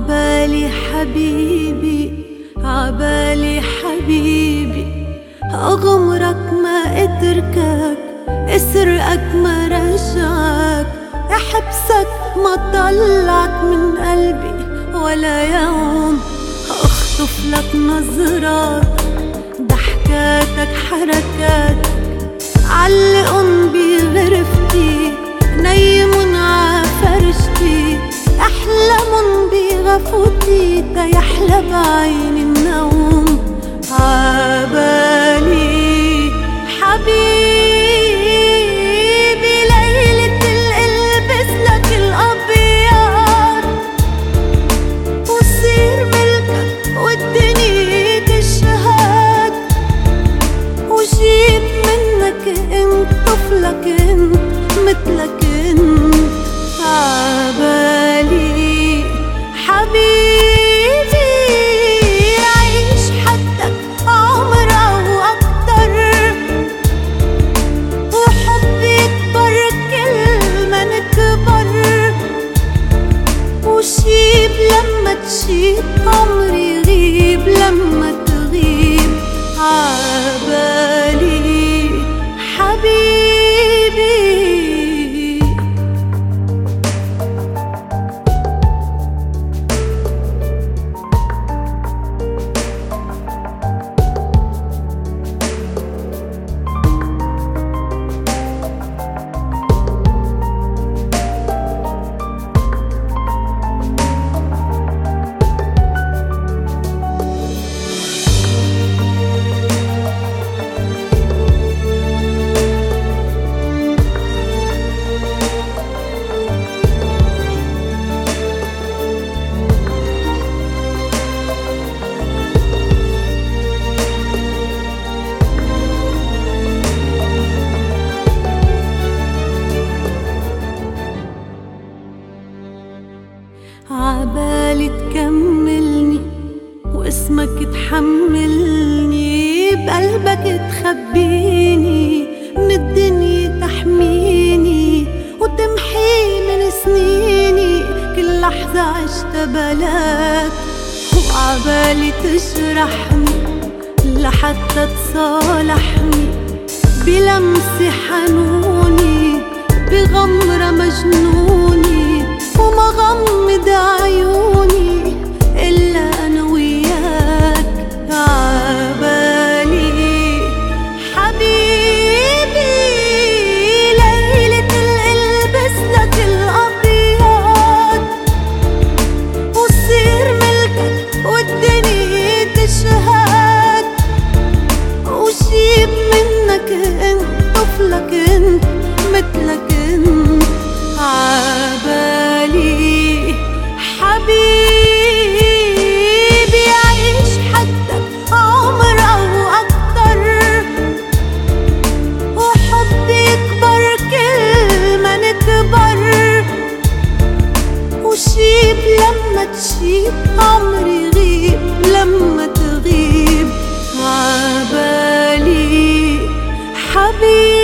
عبالي حبيبي عبالي حبيبي. أغمرك ما أتركك أسرقك ما رجعك. أحبسك ما طلعك من قلبي ولا يوم. أخطف لك نظرات ضحكاتك حركاتك. علقن أحلمن بغفوتي تيحلى بعيني واسمك تحملني بقلبك تخبيني من الدنيا تحميني وتمحي من سنيني كل لحظة عشت بلاك وعبالي تجرحني لحتى تصالحني. بلمسة حنوني بغمرة مجنوني. عمري يغيب لما تغيب. عبالي حبيبي.